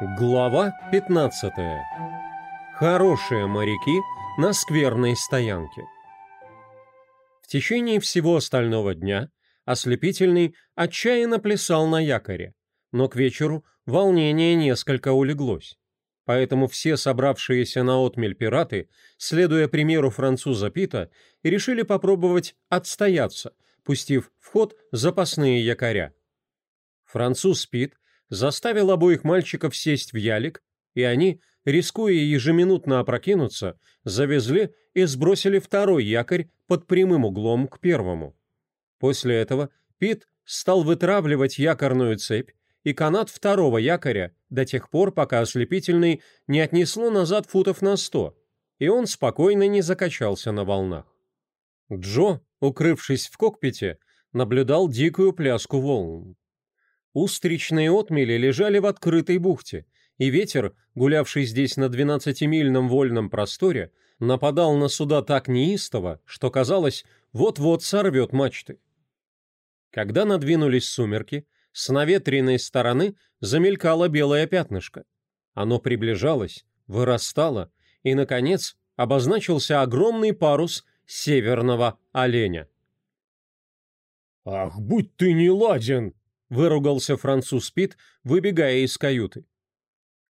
Глава 15. Хорошие моряки на скверной стоянке. В течение всего остального дня ослепительный отчаянно плясал на якоре, но к вечеру волнение несколько улеглось. Поэтому все собравшиеся на отмель пираты, следуя примеру француза Пита, решили попробовать отстояться, пустив в ход запасные якоря. Француз Пит – заставил обоих мальчиков сесть в ялик, и они, рискуя ежеминутно опрокинуться, завезли и сбросили второй якорь под прямым углом к первому. После этого Пит стал вытравливать якорную цепь и канат второго якоря до тех пор, пока ослепительный не отнесло назад футов на сто, и он спокойно не закачался на волнах. Джо, укрывшись в кокпите, наблюдал дикую пляску волн. Устричные отмели лежали в открытой бухте, и ветер, гулявший здесь на двенадцатимильном вольном просторе, нападал на суда так неистово, что казалось, вот-вот сорвет мачты. Когда надвинулись сумерки, с наветренной стороны замелькало белое пятнышко. Оно приближалось, вырастало, и, наконец, обозначился огромный парус северного оленя. «Ах, будь ты не ладен!» — выругался француз Пит, выбегая из каюты.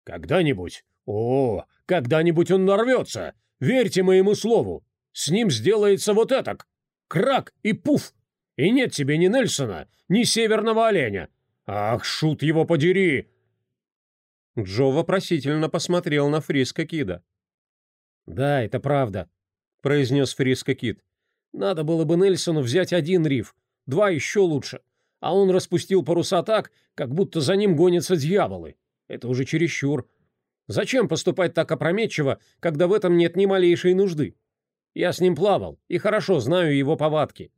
«Когда-нибудь, о, когда-нибудь он нарвется! Верьте моему слову! С ним сделается вот этак! Крак и пуф! И нет тебе ни Нельсона, ни северного оленя! Ах, шут его подери!» Джо вопросительно посмотрел на Фриска Кида. «Да, это правда», — произнес Фриска Кид. «Надо было бы Нельсону взять один риф, два еще лучше а он распустил паруса так, как будто за ним гонятся дьяволы. Это уже чересчур. Зачем поступать так опрометчиво, когда в этом нет ни малейшей нужды? Я с ним плавал и хорошо знаю его повадки.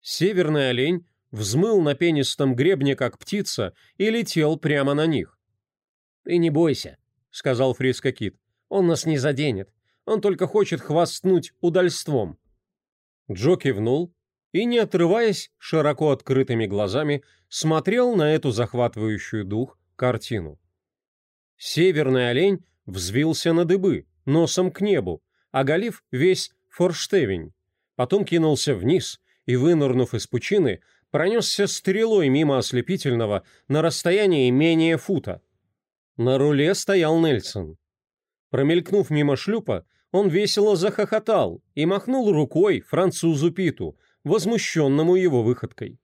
Северный олень взмыл на пенистом гребне, как птица, и летел прямо на них. «Ты не бойся», — сказал Фриско Кит. «Он нас не заденет. Он только хочет хвастнуть удальством». Джо кивнул и, не отрываясь широко открытыми глазами, смотрел на эту захватывающую дух картину. Северный олень взвился на дыбы, носом к небу, оголив весь форштевень, потом кинулся вниз и, вынырнув из пучины, пронесся стрелой мимо ослепительного на расстоянии менее фута. На руле стоял Нельсон. Промелькнув мимо шлюпа, он весело захохотал и махнул рукой французу Питу, возмущенному его выходкой.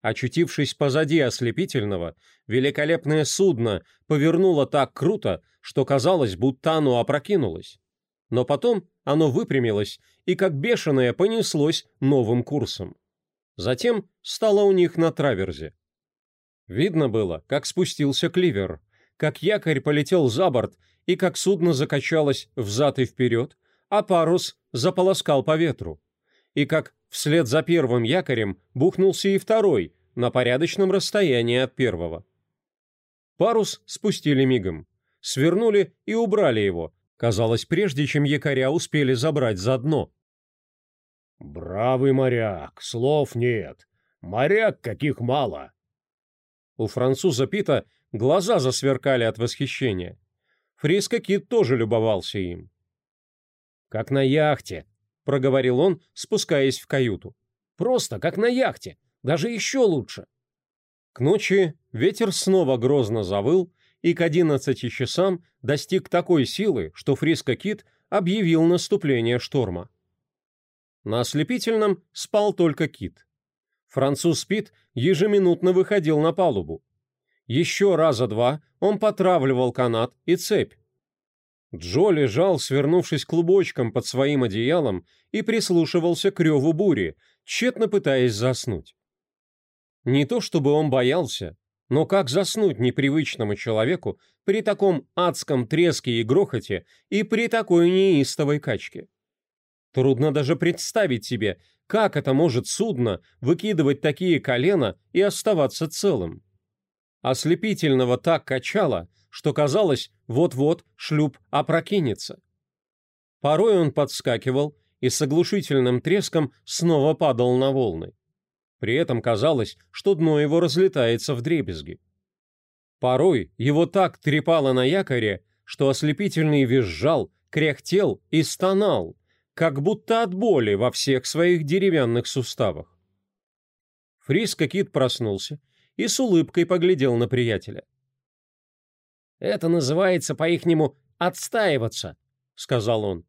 Очутившись позади ослепительного, великолепное судно повернуло так круто, что казалось, будто оно опрокинулось. Но потом оно выпрямилось и как бешеное понеслось новым курсом. Затем стало у них на траверзе. Видно было, как спустился кливер, как якорь полетел за борт и как судно закачалось взад и вперед, а парус заполоскал по ветру, и как Вслед за первым якорем бухнулся и второй, на порядочном расстоянии от первого. Парус спустили мигом, свернули и убрали его, казалось, прежде чем якоря успели забрать за дно. «Бравый моряк, слов нет. Моряк каких мало!» У француза Пита глаза засверкали от восхищения. Фриско Кит тоже любовался им. «Как на яхте», проговорил он, спускаясь в каюту. «Просто как на яхте, даже еще лучше». К ночи ветер снова грозно завыл и к одиннадцати часам достиг такой силы, что Фриско Кит объявил наступление шторма. На ослепительном спал только Кит. Француз Пит ежеминутно выходил на палубу. Еще раза два он потравливал канат и цепь, Джо лежал, свернувшись клубочком под своим одеялом, и прислушивался к реву бури, тщетно пытаясь заснуть. Не то чтобы он боялся, но как заснуть непривычному человеку при таком адском треске и грохоте и при такой неистовой качке? Трудно даже представить себе, как это может судно выкидывать такие колена и оставаться целым. Ослепительного так качало, что казалось, вот-вот шлюп опрокинется. Порой он подскакивал и с оглушительным треском снова падал на волны. При этом казалось, что дно его разлетается в дребезги. Порой его так трепало на якоре, что ослепительный визжал, кряхтел и стонал, как будто от боли во всех своих деревянных суставах. Фриско Кит проснулся и с улыбкой поглядел на приятеля. «Это называется по-ихнему «отстаиваться», — сказал он.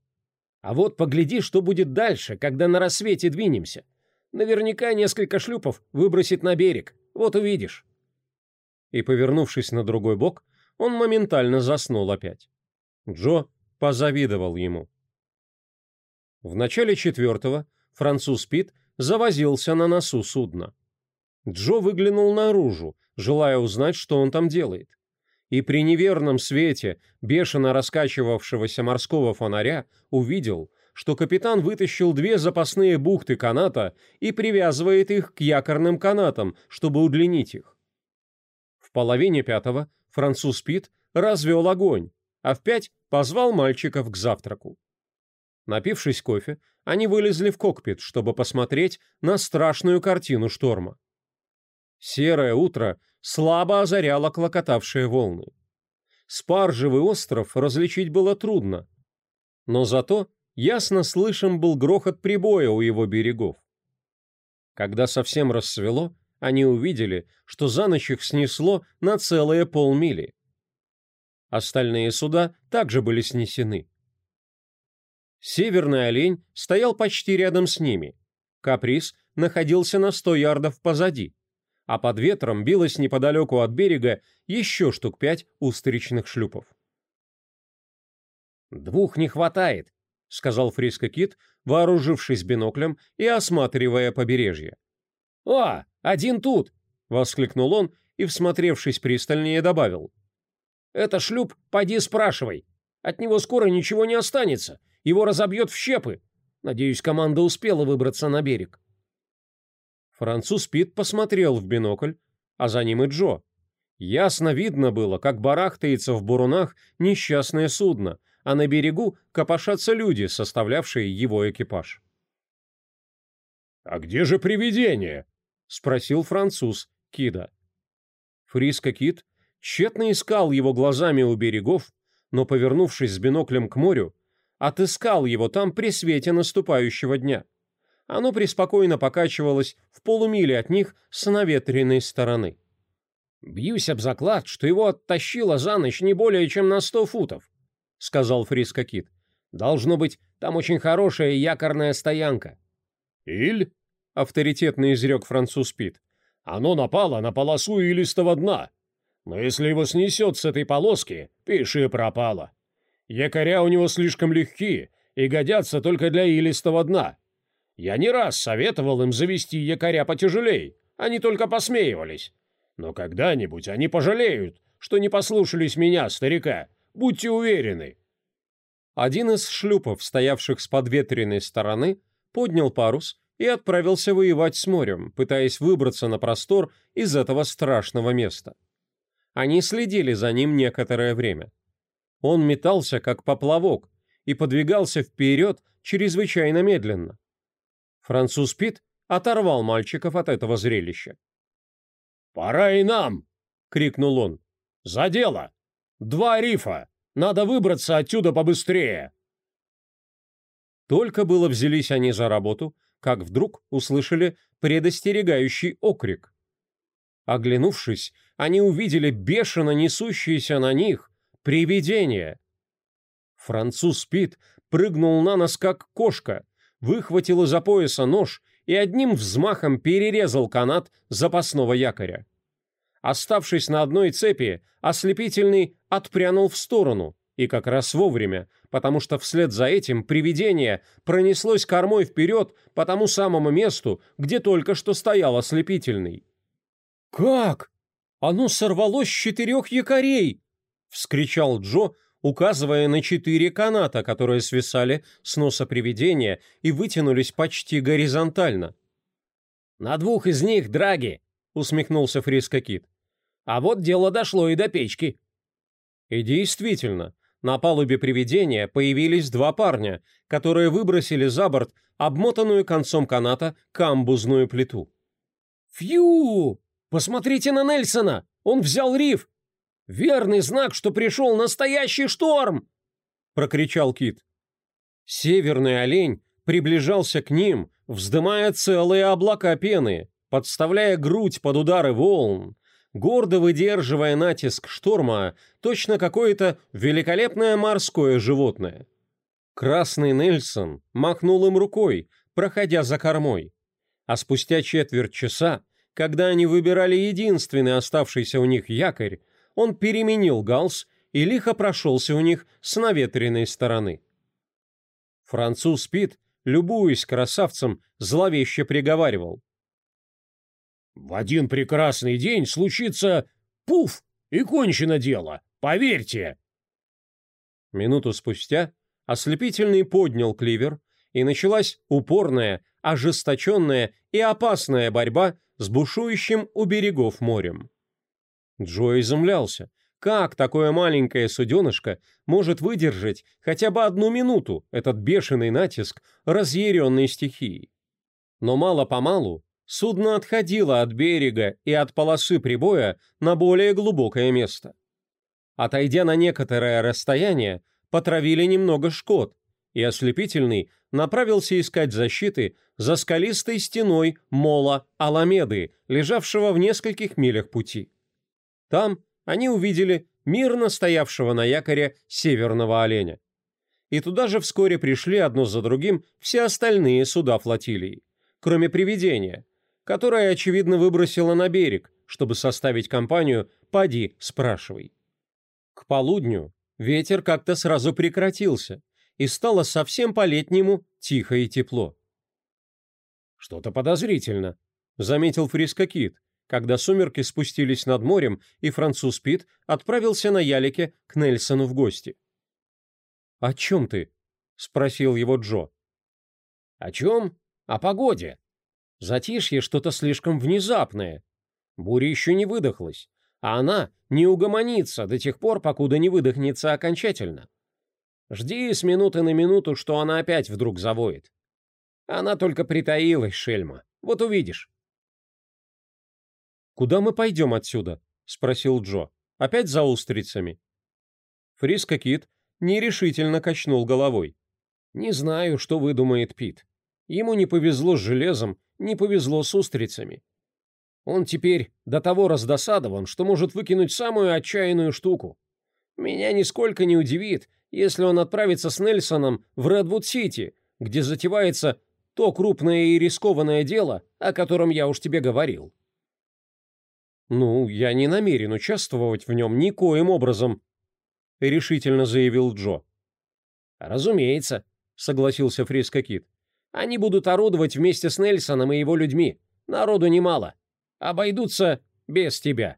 «А вот погляди, что будет дальше, когда на рассвете двинемся. Наверняка несколько шлюпов выбросит на берег. Вот увидишь». И, повернувшись на другой бок, он моментально заснул опять. Джо позавидовал ему. В начале четвертого француз Пит завозился на носу судна. Джо выглянул наружу, желая узнать, что он там делает. И при неверном свете бешено раскачивавшегося морского фонаря увидел, что капитан вытащил две запасные бухты каната и привязывает их к якорным канатам, чтобы удлинить их. В половине пятого француз Пит развел огонь, а в пять позвал мальчиков к завтраку. Напившись кофе, они вылезли в кокпит, чтобы посмотреть на страшную картину шторма. Серое утро слабо озаряло клокотавшие волны. Спаржевый остров различить было трудно, но зато ясно слышен был грохот прибоя у его берегов. Когда совсем рассвело, они увидели, что за ночь их снесло на целые полмили. Остальные суда также были снесены. Северный олень стоял почти рядом с ними. Каприз находился на сто ярдов позади а под ветром билось неподалеку от берега еще штук пять устричных шлюпов. «Двух не хватает», — сказал Фриско Кит, вооружившись биноклем и осматривая побережье. «О, один тут!» — воскликнул он и, всмотревшись пристальнее, добавил. «Это шлюп, поди спрашивай. От него скоро ничего не останется. Его разобьет в щепы. Надеюсь, команда успела выбраться на берег». Француз Пит посмотрел в бинокль, а за ним и Джо. Ясно видно было, как барахтается в бурунах несчастное судно, а на берегу копошатся люди, составлявшие его экипаж. «А где же привидение?» — спросил француз Кида. Фриско Кит тщетно искал его глазами у берегов, но, повернувшись с биноклем к морю, отыскал его там при свете наступающего дня. Оно преспокойно покачивалось в полумиле от них с наветренной стороны. «Бьюсь об заклад, что его оттащило за ночь не более чем на сто футов», — сказал Фриско Кит. «Должно быть, там очень хорошая якорная стоянка». «Иль?» — авторитетно изрек француз Пит. «Оно напало на полосу илистого дна. Но если его снесет с этой полоски, пиши пропало. Якоря у него слишком легкие и годятся только для илистого дна. Я не раз советовал им завести якоря потяжелей, они только посмеивались. Но когда-нибудь они пожалеют, что не послушались меня, старика. Будьте уверены. Один из шлюпов, стоявших с подветренной стороны, поднял парус и отправился воевать с морем, пытаясь выбраться на простор из этого страшного места. Они следили за ним некоторое время. Он метался, как поплавок, и подвигался вперед чрезвычайно медленно. Француз Пит оторвал мальчиков от этого зрелища. «Пора и нам!» — крикнул он. «За дело! Два рифа! Надо выбраться отсюда побыстрее!» Только было взялись они за работу, как вдруг услышали предостерегающий окрик. Оглянувшись, они увидели бешено несущееся на них привидение. Француз Пит прыгнул на нос, как кошка, выхватил из-за пояса нож и одним взмахом перерезал канат запасного якоря. Оставшись на одной цепи, ослепительный отпрянул в сторону, и как раз вовремя, потому что вслед за этим привидение пронеслось кормой вперед по тому самому месту, где только что стоял ослепительный. «Как? Оно сорвалось с четырех якорей!» — вскричал Джо, указывая на четыре каната, которые свисали с носа привидения и вытянулись почти горизонтально. «На двух из них драги!» — усмехнулся Фриско Кит. «А вот дело дошло и до печки». И действительно, на палубе привидения появились два парня, которые выбросили за борт обмотанную концом каната камбузную плиту. «Фью! Посмотрите на Нельсона! Он взял риф!» Верный знак, что пришел настоящий шторм!» — прокричал Кит. Северный олень приближался к ним, вздымая целые облака пены, подставляя грудь под удары волн, гордо выдерживая натиск шторма, точно какое-то великолепное морское животное. Красный Нельсон махнул им рукой, проходя за кормой. А спустя четверть часа, когда они выбирали единственный оставшийся у них якорь, он переменил галс и лихо прошелся у них с наветренной стороны. Француз Пит, любуясь красавцем, зловеще приговаривал. В один прекрасный день случится пуф, и кончено дело, поверьте. Минуту спустя ослепительный поднял кливер, и началась упорная, ожесточенная и опасная борьба с бушующим у берегов морем. Джо изумлялся, как такое маленькое суденышко может выдержать хотя бы одну минуту этот бешеный натиск разъяренной стихии. Но мало-помалу судно отходило от берега и от полосы прибоя на более глубокое место. Отойдя на некоторое расстояние, потравили немного шкод, и ослепительный направился искать защиты за скалистой стеной мола Аламеды, лежавшего в нескольких милях пути. Там они увидели мирно стоявшего на якоре северного оленя. И туда же вскоре пришли одно за другим все остальные суда флотилии, кроме привидения, которая, очевидно, выбросила на берег, чтобы составить компанию «Поди, спрашивай». К полудню ветер как-то сразу прекратился, и стало совсем по-летнему тихо и тепло. «Что-то подозрительно», — заметил Фриско Кит, когда сумерки спустились над морем, и француз Пит отправился на ялике к Нельсону в гости. «О чем ты?» — спросил его Джо. «О чем? О погоде», Затишье что-то слишком внезапное. Буря еще не выдохлась, а она не угомонится до тех пор, покуда не выдохнется окончательно. Жди с минуты на минуту, что она опять вдруг завоет. Она только притаилась, шельма. Вот увидишь. «Куда мы пойдем отсюда?» — спросил Джо. «Опять за устрицами?» Фриско Кит нерешительно качнул головой. «Не знаю, что выдумает Пит. Ему не повезло с железом, не повезло с устрицами. Он теперь до того раздосадован, что может выкинуть самую отчаянную штуку. Меня нисколько не удивит, если он отправится с Нельсоном в Редвуд-Сити, где затевается то крупное и рискованное дело, о котором я уж тебе говорил. «Ну, я не намерен участвовать в нем никоим образом», — решительно заявил Джо. «Разумеется», — согласился Фриско Кит. Они будут орудовать вместе с Нельсоном и его людьми. Народу немало. Обойдутся без тебя.